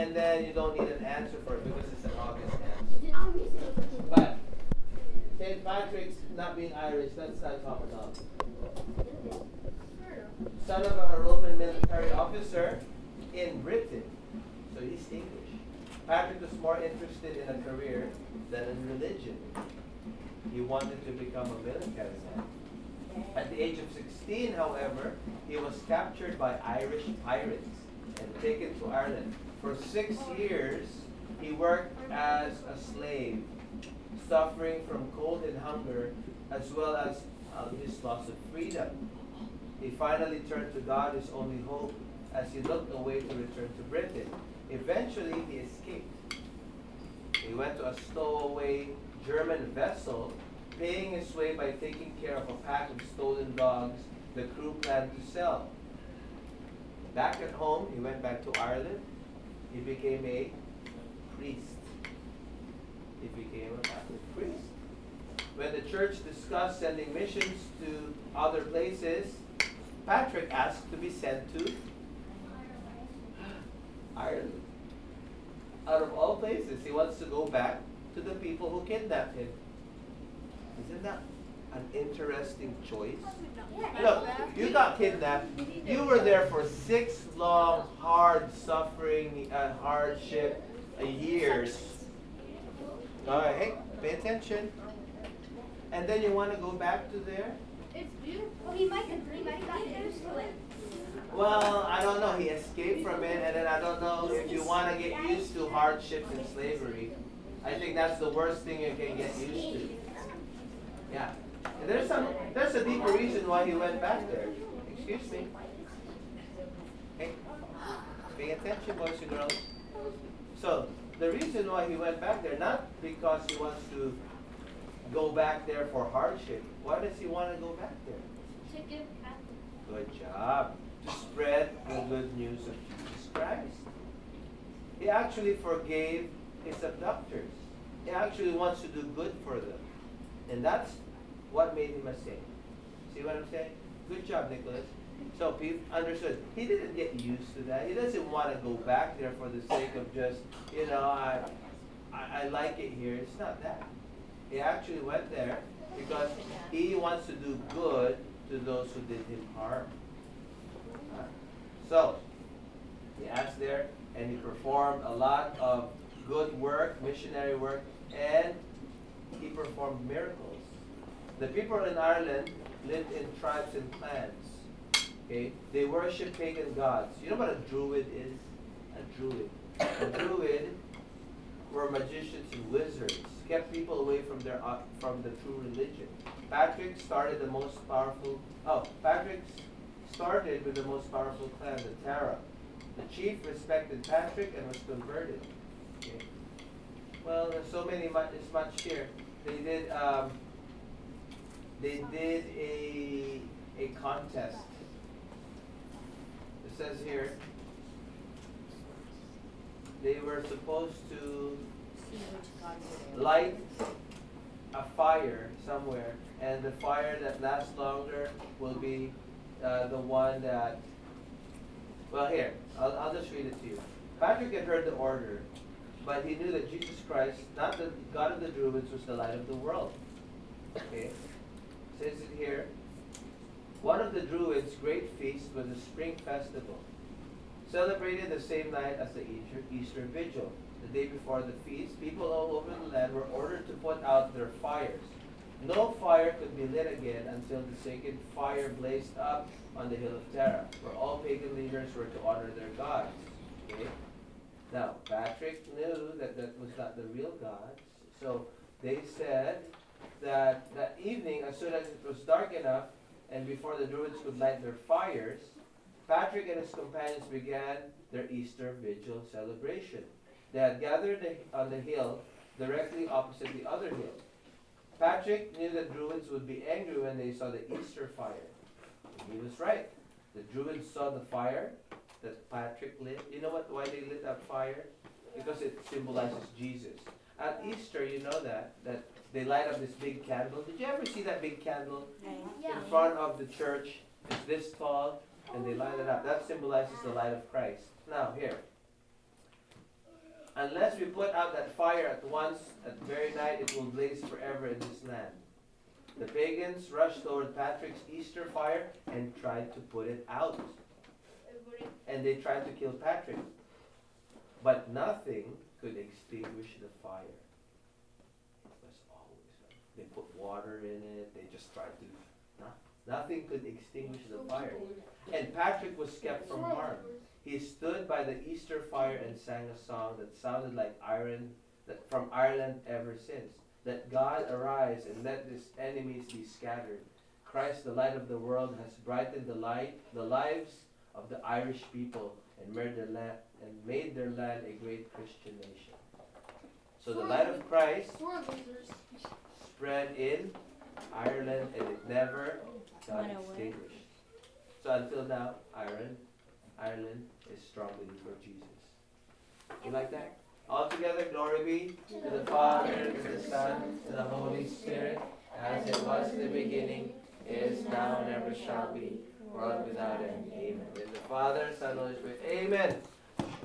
and then you don't need an answer for it because it's an August answer. But St. Patrick's not being Irish, not talk about Son of a Roman military officer in Britain. So he's English. Patrick was more interested in a career than in religion. He wanted to become a military man. At the age of 16, however, he was captured by Irish pirates and taken to Ireland. For six years, he worked as a slave, suffering from cold and hunger, as well as uh, his loss of freedom. He finally turned to God, his only hope, as he looked away to return to Britain. Eventually, he escaped. He went to a stowaway German vessel, paying his way by taking care of a pack of stolen dogs the crew planned to sell. Back at home, he went back to Ireland. He became a priest. He became a Catholic priest. When the church discussed sending missions to other places, Patrick asked to be sent to Ireland. Out of all places, he wants to go back to the people who kidnapped him. Isn't that an interesting choice? Look, you got kidnapped. You were there for six long, hard suffering, uh, hardship uh, years. All right, hey, pay attention. And then you want to go back to there? It's beautiful. He might have he might got used to it. Well, I don't know. He escaped from it, and then I don't know if you want to get used to hardships and slavery. I think that's the worst thing you can get used to. Yeah. And there's some there's a deeper reason why he went back there. Excuse me. Hey, pay attention, boys and girls. So the reason why he went back there, not because he wants to go back there for hardship. Why does he want to go back there? To give. Good job. To spread the good news of Jesus Christ. He actually forgave his abductors. He actually wants to do good for them. And that's what made him a saint. See what I'm saying? Good job, Nicholas. So people understood. He didn't get used to that. He doesn't want to go back there for the sake of just, you know, I, I, I like it here. It's not that. He actually went there because he wants to do good to those who did him harm. So, he asked there and he performed a lot of good work, missionary work, and he performed miracles. The people in Ireland lived in tribes and clans. Okay? They worship pagan gods. You know what a druid is? A druid. A druid were magicians and wizards, kept people away from their uh, from the true religion. Patrick started the most powerful. Oh, Patrick started with the most powerful clan, the Tara. The chief respected Patrick and was converted. Okay. Well, there's so many much, much here. They did. Um, they did a a contest. It says here they were supposed to light a fire somewhere, and the fire that lasts longer will be uh, the one that. Well, here, I'll, I'll just read it to you. Patrick had heard the order, but he knew that Jesus Christ, not the God of the Druids, was the light of the world. Okay? Says it here. One of the Druids' great feasts was a spring festival, celebrated the same night as the Easter, Easter Vigil. The day before the feast, people all over the land were ordered to put out their fires. No fire could be lit again until the sacred fire blazed up on the hill of Tara, where all pagan leaders were to honor their gods. Okay? Now, Patrick knew that that was not the real gods, so they said that that evening, as soon as it was dark enough, and before the Druids could light their fires, Patrick and his companions began their Easter Vigil celebration. They had gathered on the hill directly opposite the other hill. Patrick knew the Druids would be angry when they saw the Easter fire. And he was right. The Druids saw the fire that Patrick lit. You know what? Why they lit that fire? Because it symbolizes Jesus. At Easter, you know that that they light up this big candle. Did you ever see that big candle Yeah. in front of the church? It's this tall, and they light it up. That symbolizes the light of Christ. Now, here. Unless we put out that fire at once, at the very night, it will blaze forever in this land. The pagans rushed toward Patrick's Easter fire and tried to put it out. And they tried to kill Patrick. But nothing could extinguish the fire. It was always They put water in it, they just tried to. No, nothing could extinguish the fire. And Patrick was kept from harm. He stood by the Easter fire and sang a song that sounded like iron that from Ireland ever since. Let God arise and let his enemies be scattered. Christ, the light of the world, has brightened the light, the lives of the Irish people and made their land and made their land a great Christian nation. So the light of Christ spread in Ireland and it never got extinguished. So until now, Ireland, Ireland is struggling for Jesus. You like that? All together, glory be to the Father, and to the Son, to the Holy Spirit, as it was in the beginning, is now, and ever shall be, world without end. Amen. In the Father, Son, and Holy Spirit. Amen.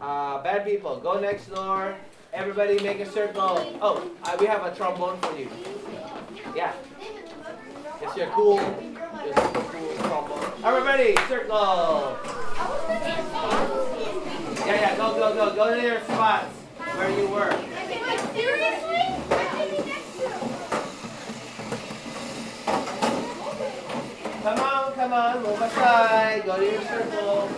Uh, bad people, go next door. Everybody make a circle. Oh, uh, we have a trombone for you. Yeah. It's your cool, it's your cool trombone. Everybody, circle. Yeah, yeah, go, go, go. Go to your spots where you were. Come on, come on, move aside. Go to your circle.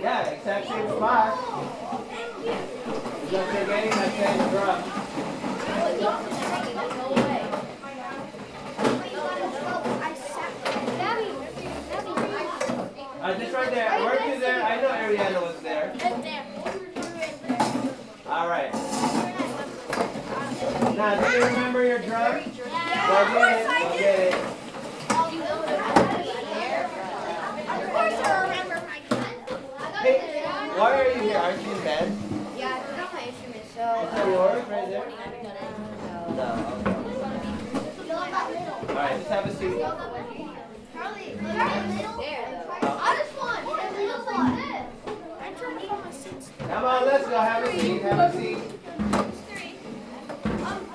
Yeah, exact same spot. Just you're getting the same drum. Uh, just right there. Weren't you there? I know Ariana was there. All right. Now, do you remember your drum? Go get it. Go get it. Why are you here? Aren't you in bed? Yeah, I forgot my instrument, so... Is that yours right there? No. Okay. All right, just have a seat. Charlie, there. I just want. I just want. Come on, let's go. Have a seat. Have a seat. Oh,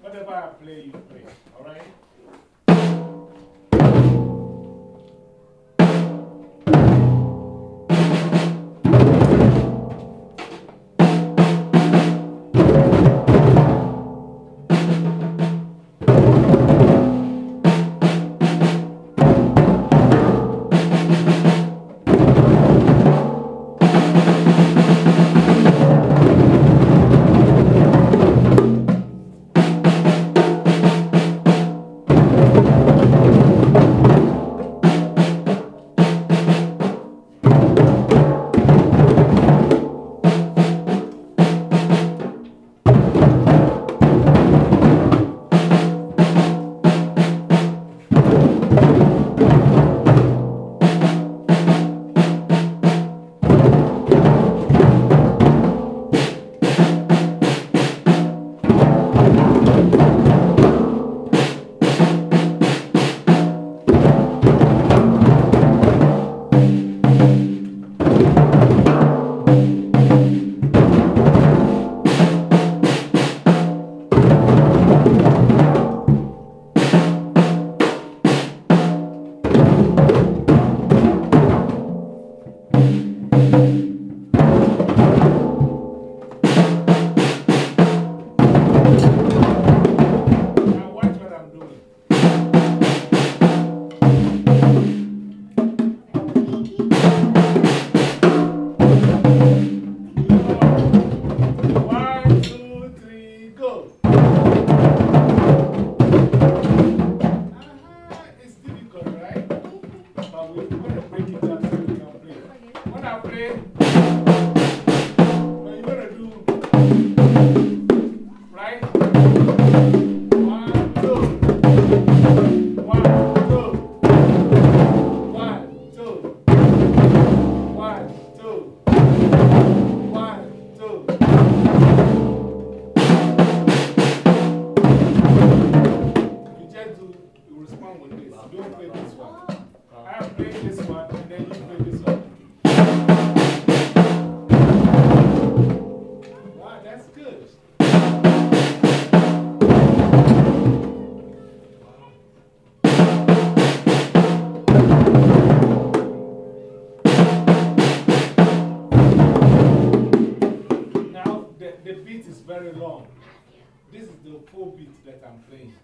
whatever I play, you play. All right? That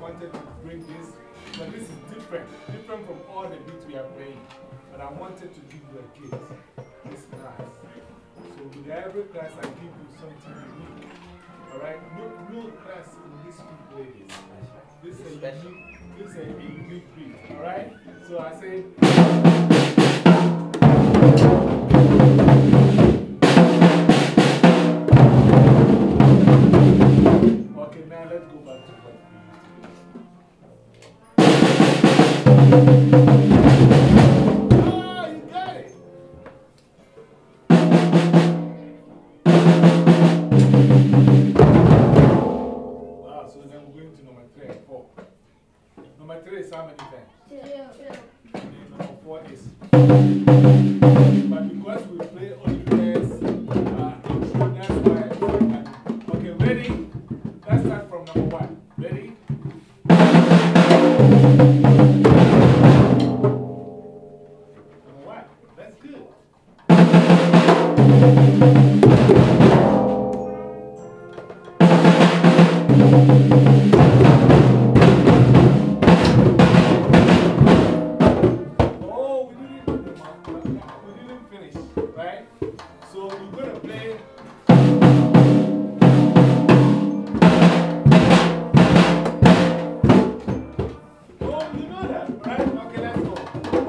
wanted to bring this, but this is different, different from all the beats we are playing. But I wanted to give you a gift, this class. So with every class, I give you something unique. Alright? No, no class in this two ladies. This is a unique, this is a unique beat. Alright? So I say.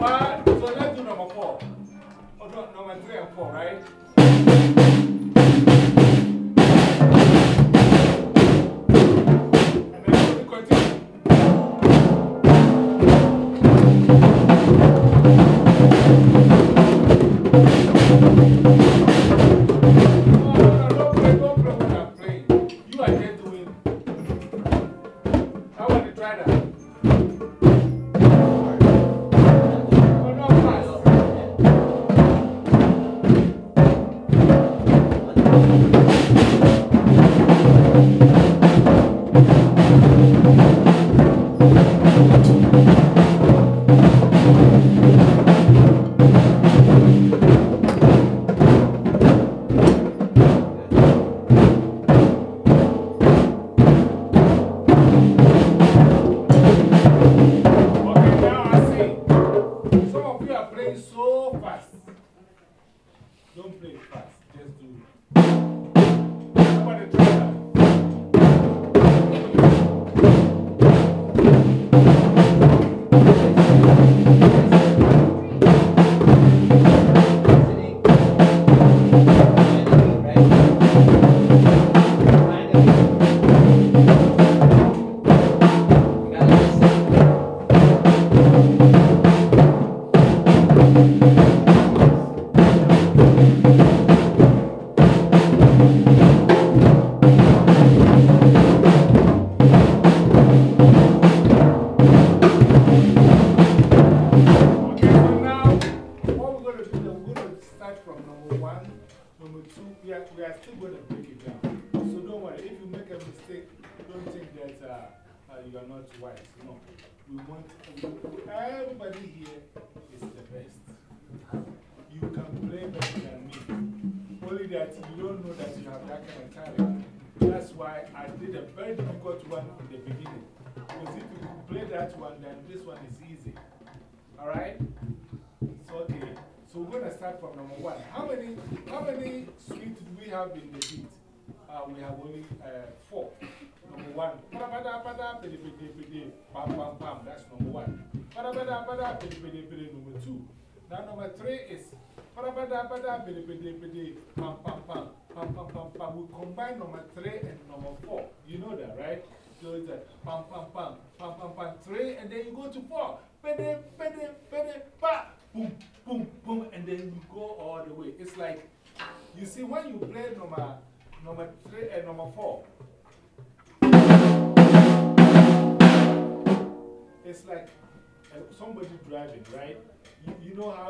One, so let's do number four. Oh, no, number three and four, right?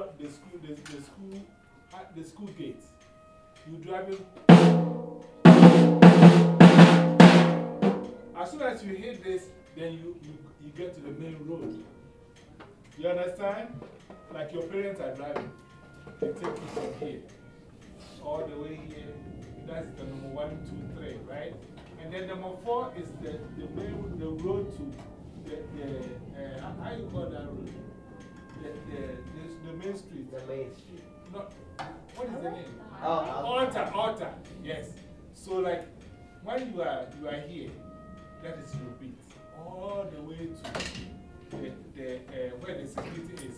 How the school, the, the school, at the school gates, you driving. As soon as you hit this, then you, you, you get to the main road. You understand? Like your parents are driving. They take you from here all the way here. That's the number one, two, three, right? And then number four is the, the main the road to the, the uh, how you call that road? The, the, the, the main street. The main street. No, what is the name? Oh, altar, altar. Yes. So, like, when you are, you are here, that is your beat. All the way to the, the, uh, where the security is.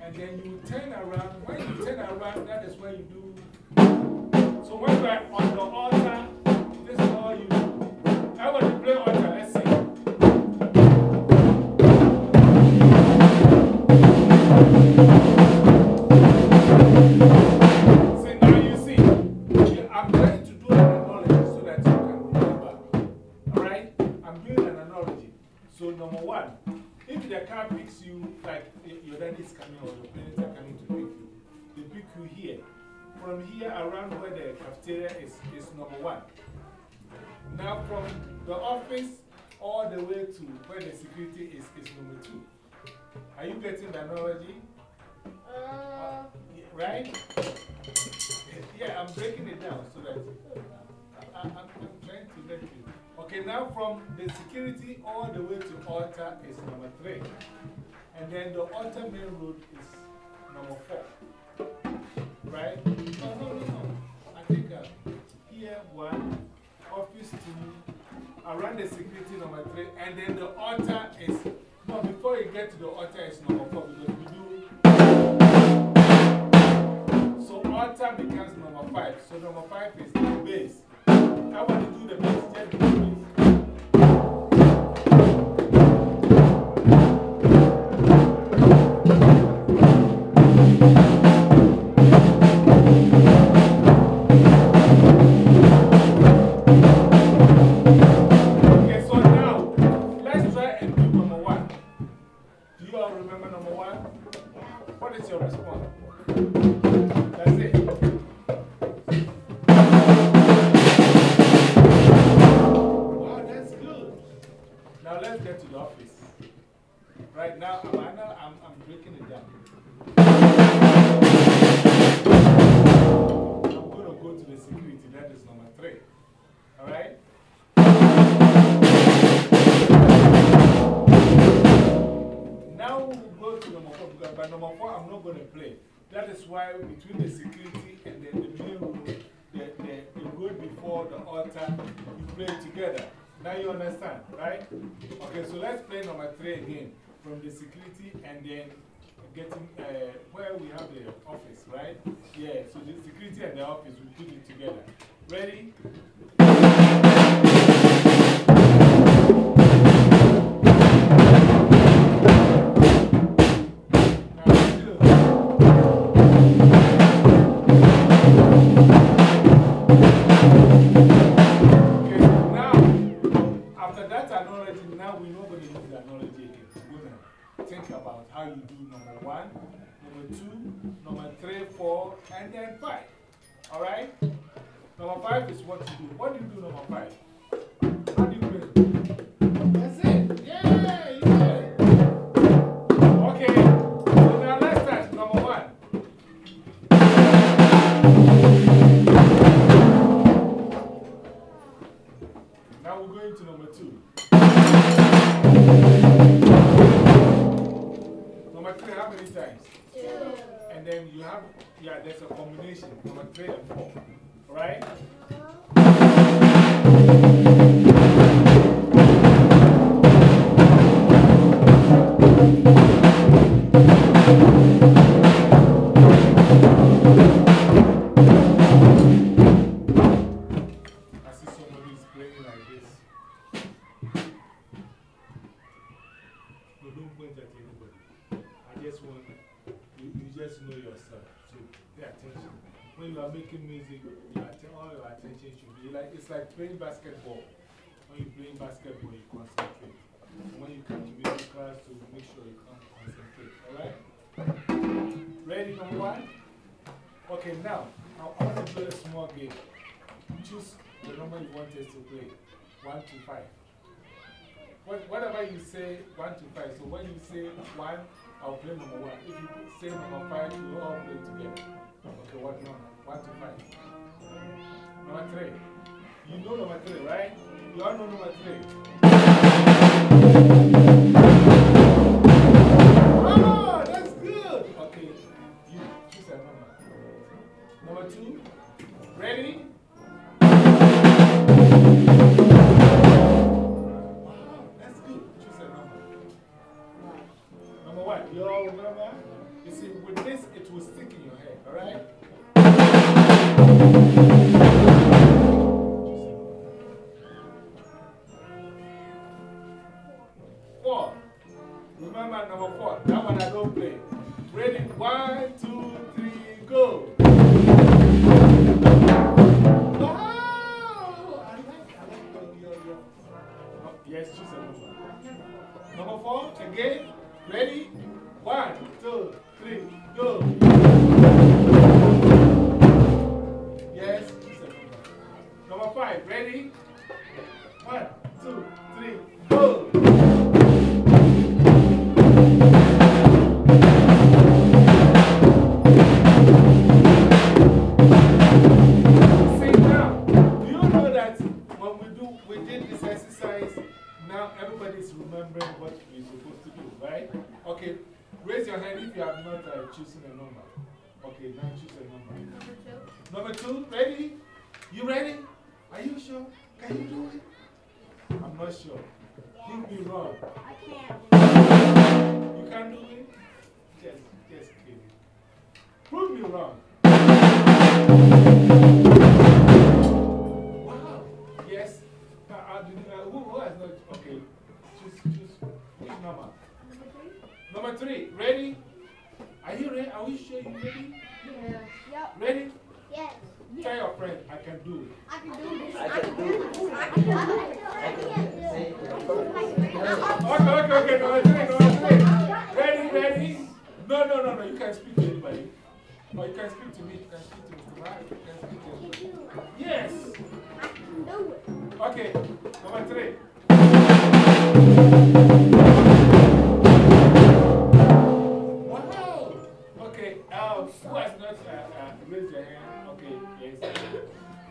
And then you turn around. When you turn around, that is where you do. So, when you are on the altar, this is all you do. I want to play altar. From here around where the cafeteria is, is number one. Now, from the office all the way to where the security is, is number two. Are you getting the analogy? Uh, Right? Yeah, I'm breaking it down so that I, I'm trying to let you. Okay, now from the security all the way to altar is number three. And then the altar main road is number four. Right? No, no, no, no. I think uh, here one, office two, around the security number three, and then the altar is. No, before you get to the altar is number four because we do. So altar becomes number five. So number five is the base. I want to do the base, just do the why between the security and then the main room, the, the, the road before the altar, you play together. Now you understand, right? Okay, so let's play number three again from the security and then getting uh, where we have the office, right? Yeah, so the security and the office, we put it together. Ready? Combination, number three and four. Right? I just want you, you just know yourself. So pay attention. When you are making music, you your all your attention should be like, it's like playing basketball. When you're playing basketball, you concentrate. When you come to music class, to make sure you come concentrate. Alright? Ready, number one? Okay, now, I, I want to play a small game. Choose the number you want us to play 1 to 5 whatever you say, one to five. So when you say one, I'll play number one. If you say number five, we all play together. Okay, what number? One to five. Number three. You know number three, right? You all know number three.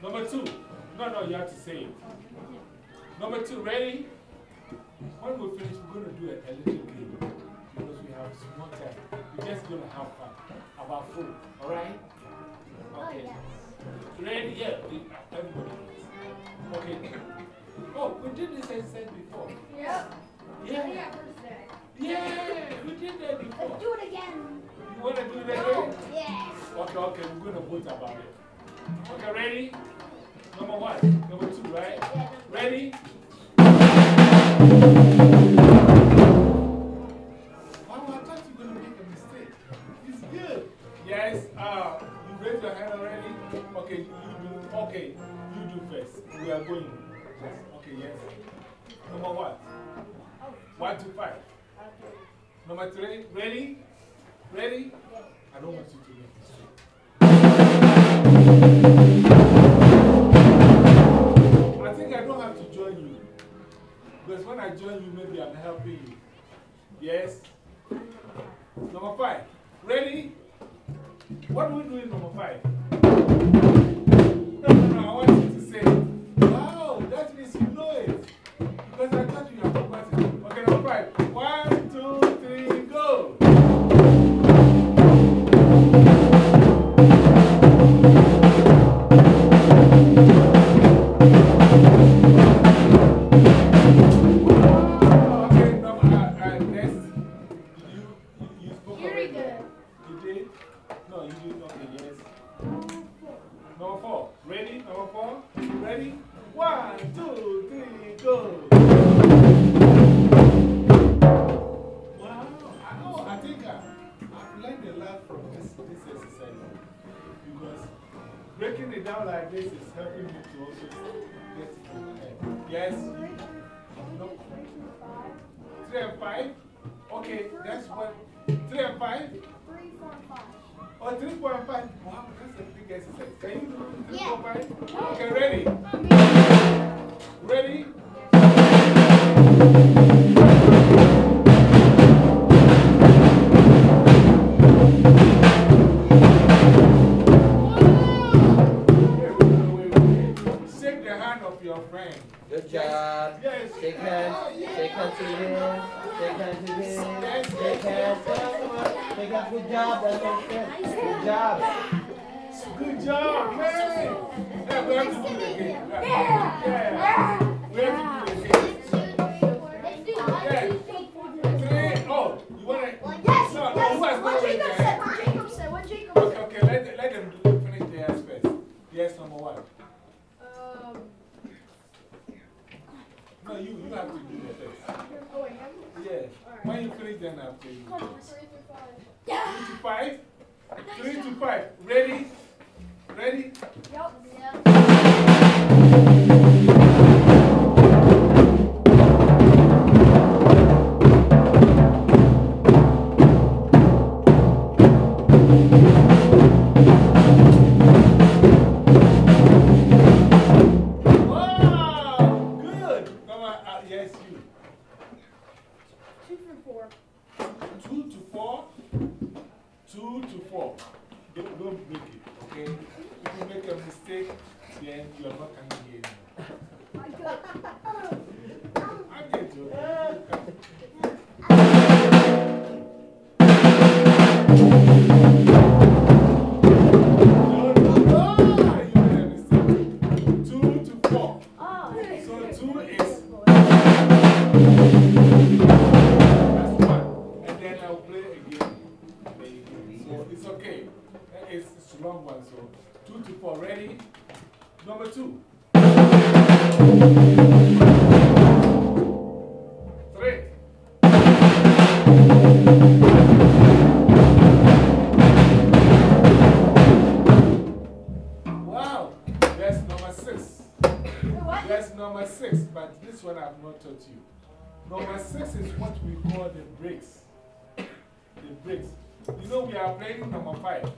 Number two. No, no, you have to say it. Number two, ready? When we finish, we're going to do a, a little game because we have small time. We're just going to have fun about food. All right? Oh, okay. Ready? Yeah. Everybody. Okay. Oh, we did this exercise before. Yep. Yeah. first day. Yeah, we did that before. Let's do it again. You want to do that again? Oh, yes. Okay, okay, we're going to vote about it. Okay, ready? Number one, number two, right? Ready? Wow, I thought you were going to make a mistake. It's good. Yes, uh, you raised your hand already? Okay, you do, okay, you do first. We are going. Yes, okay, yes. Number one. One to five. Number three, ready? Ready? I don't want you to mistake. I think I don't have to join you. Because when I join you, maybe I'm helping you. Yes? Number five. Ready? What do we do in number five? No, no, no. I want you to say, Ready then after you. Three to five. Yeah. Three to five. Three to five. Ready? Ready? Yep. Yeah. to you. Number six is what we call the breaks. The breaks. You know, we are playing number five.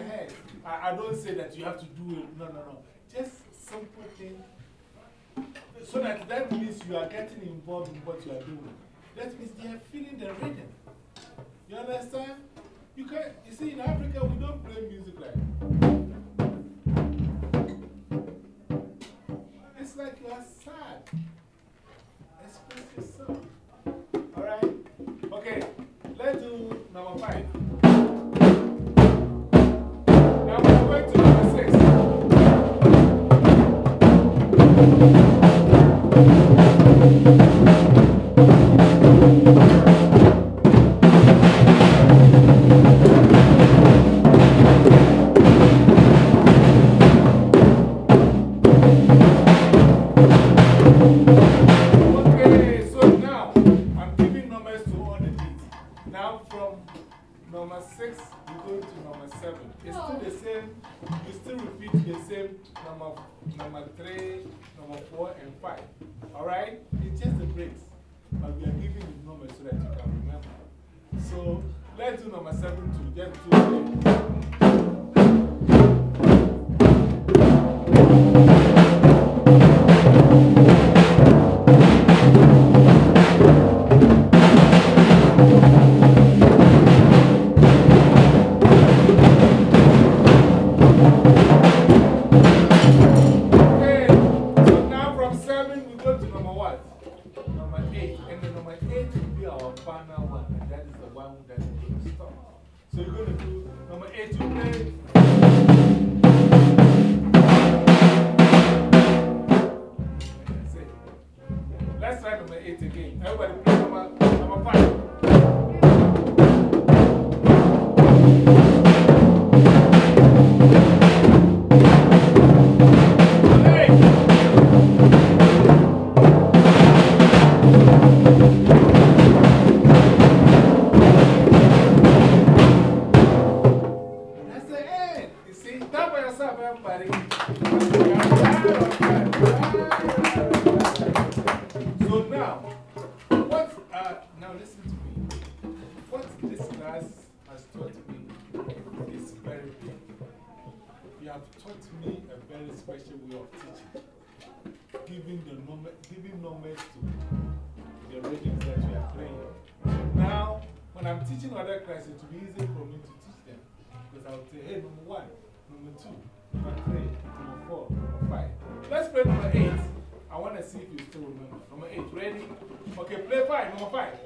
your head. I, I don't say that you have to do it. No, no, no. Just simple thing. So that that means you are getting involved in what you are doing. That means they are feeling the rhythm. You understand? You, can, you see, in Africa, we don't play music like. It's like you are sad. Express yourself. Alright? Okay, let's do number five. Okay, play five,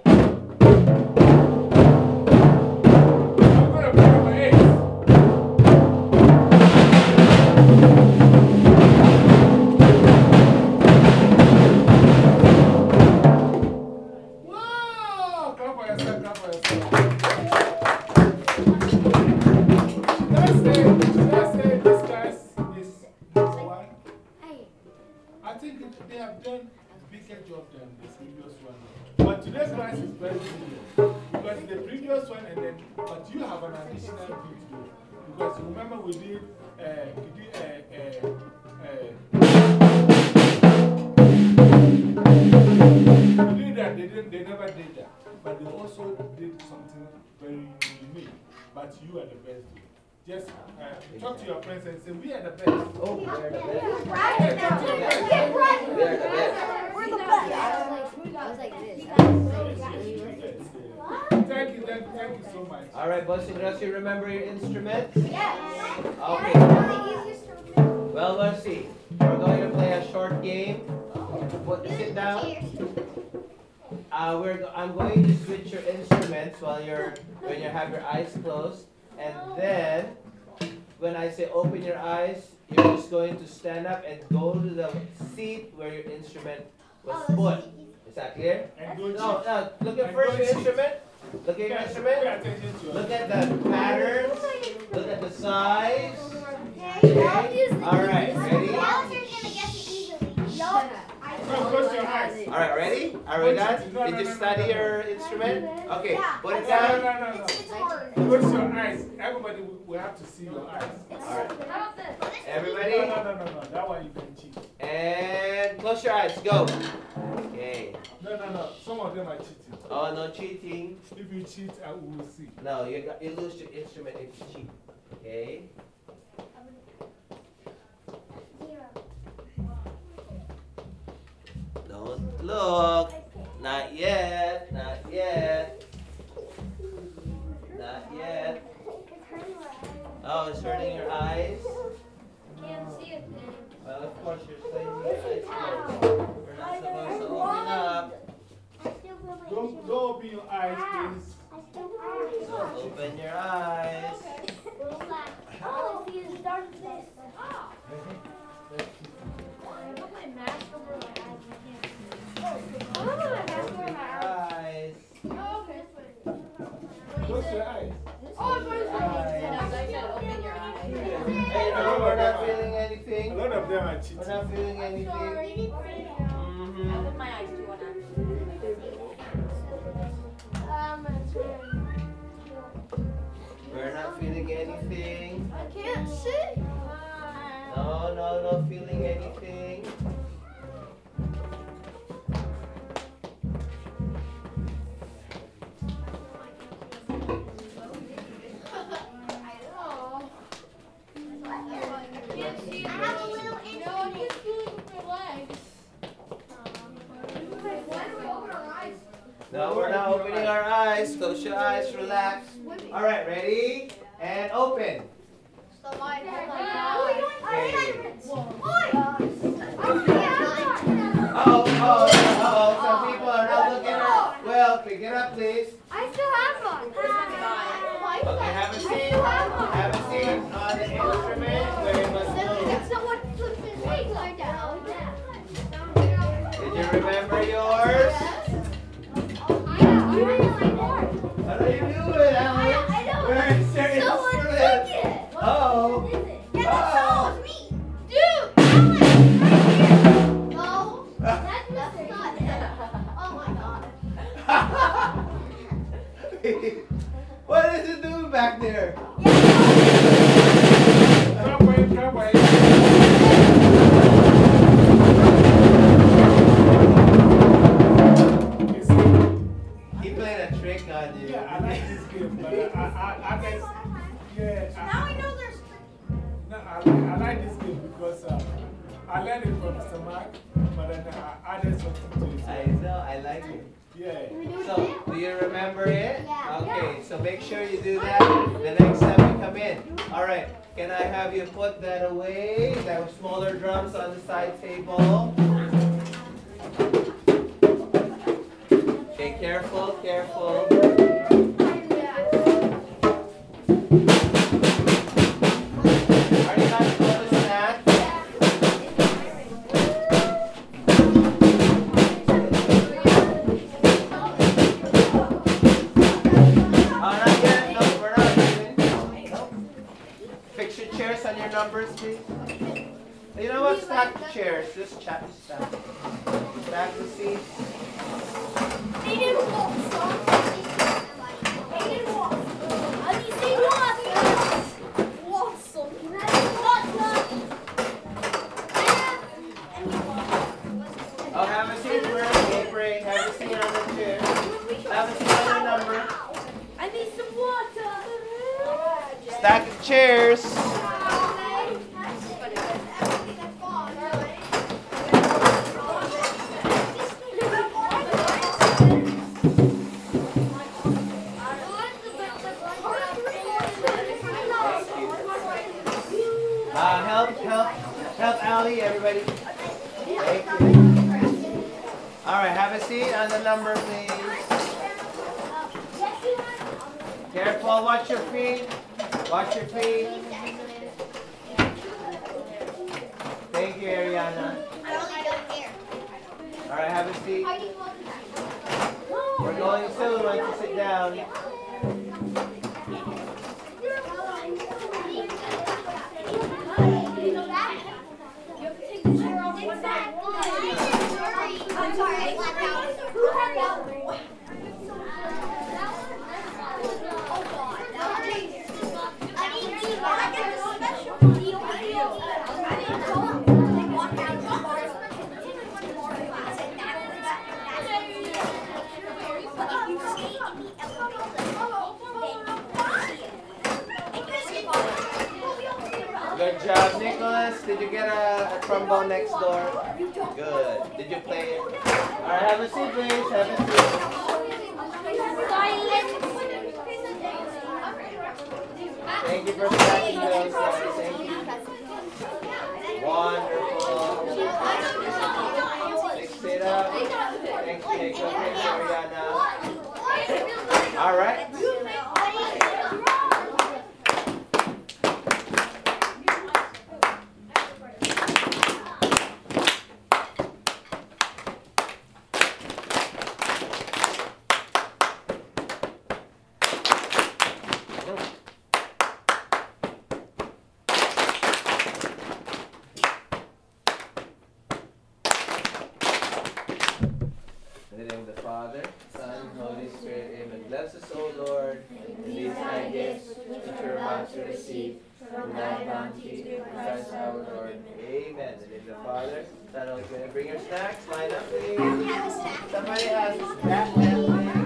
But you are the best. Just uh, talk to your friends and say, We are the best. Oh, we are the best. Right now. Get right. We are the best. We're the best. I was like this. I was like this. Thank you, thank you, thank you so much. All right, Bossy Grass, you remember your instruments? Yes. Okay. That's the easiest to remember. Well, let's see. We're going to play a short game. Put, sit down. Uh, we're, go- I'm going to switch your instruments while you're, when you have your eyes closed. And then, when I say open your eyes, you're just going to stand up and go to the seat where your instrument was put. Is that clear? No, no, look at first your instrument. Look at your instrument. Look at the patterns. Look at the size. Okay. All right, ready? Now you're gonna guess it easily. Yup. Now close your eyes. All right, ready? Are we done? Did you study your instrument? Okay, put it No, no, down. no, no, no. It's, it's hard. Close your eyes. Everybody will, will have to see your eyes. All right, How about this? everybody, No, no, no, no, no. That one you can cheat. and close your eyes. Go. Okay. No, no, no. Some of them are cheating. Oh, no cheating. If you cheat, I will see. No, you got, you lose your instrument if you cheat. Okay. Don't look. Not yet. Not yet. Not yet. Oh, it's hurting your eyes. Can't see it. Well, of course, you're saying your eyes closed. We're not supposed to open up. Don't, don't open your eyes, please. So open your eyes. Oh, see, it's dark this. Close your eyes. Oh, no, we're not feeling anything. Of them are cheating. We're not feeling anything. My eyes We're not feeling anything. I can't see. No, no, no feeling anything. Your eyes, relax. All right, ready? And open. In. Alright, can I have you put that away? That smaller drums on the side table. Okay, careful, careful. All right, have a seat. We're going soon. Why don't you sit down? I'm sorry, I blacked out. You get a, a trombone next door? Good. Did you play it? All right, have a seat, please. Have a seat. Thank you for stacking those. Thank you. Wonderful. Mix it up. Thanks, Jacob. Thanks, Ariana. All right. Father, Son, and Holy Spirit. Amen. Bless us, O Lord, in these thy gifts which we're about to receive from thy bounty through Christ our Lord. Amen. In the Father, Son, and Holy Spirit. Bring your snacks. Line up, please. Somebody has that man, please.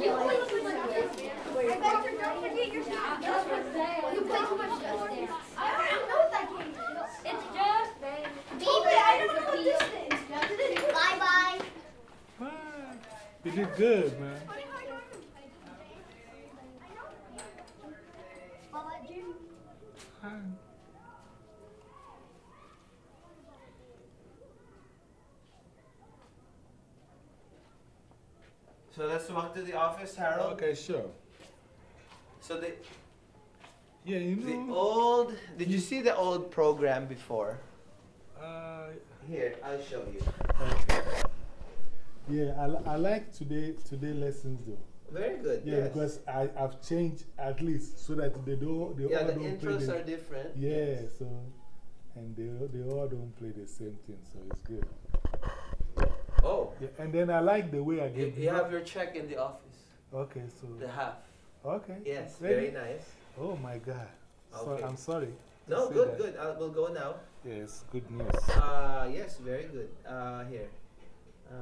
You play too much Just Dance. I don't know that game. It's just Dance. Baby, I don't know what this is. Bye bye. Ah, You did good, man. Ah. So let's walk to the office, Harold. Okay, sure. So the, Yeah, you know the old, did you see the old program before? Uh, Here, I'll show you. okay. Yeah, I, I like today today lessons though. Very good. Yeah, yes. because I, I've changed at least so that they don't they yeah, all the don't play intros the, are different. Yeah, so and they all- they all don't play the same thing, so it's good. Oh, Yeah, and then I like the way I you, get. you have your check in the office. Okay, so The half. okay. Yes, Ready? very nice. Oh my God. So, Okay. I'm sorry. No, good, that. good. We'll go now. Yes, good news. Uh, yes, very good. Uh, here. Uh,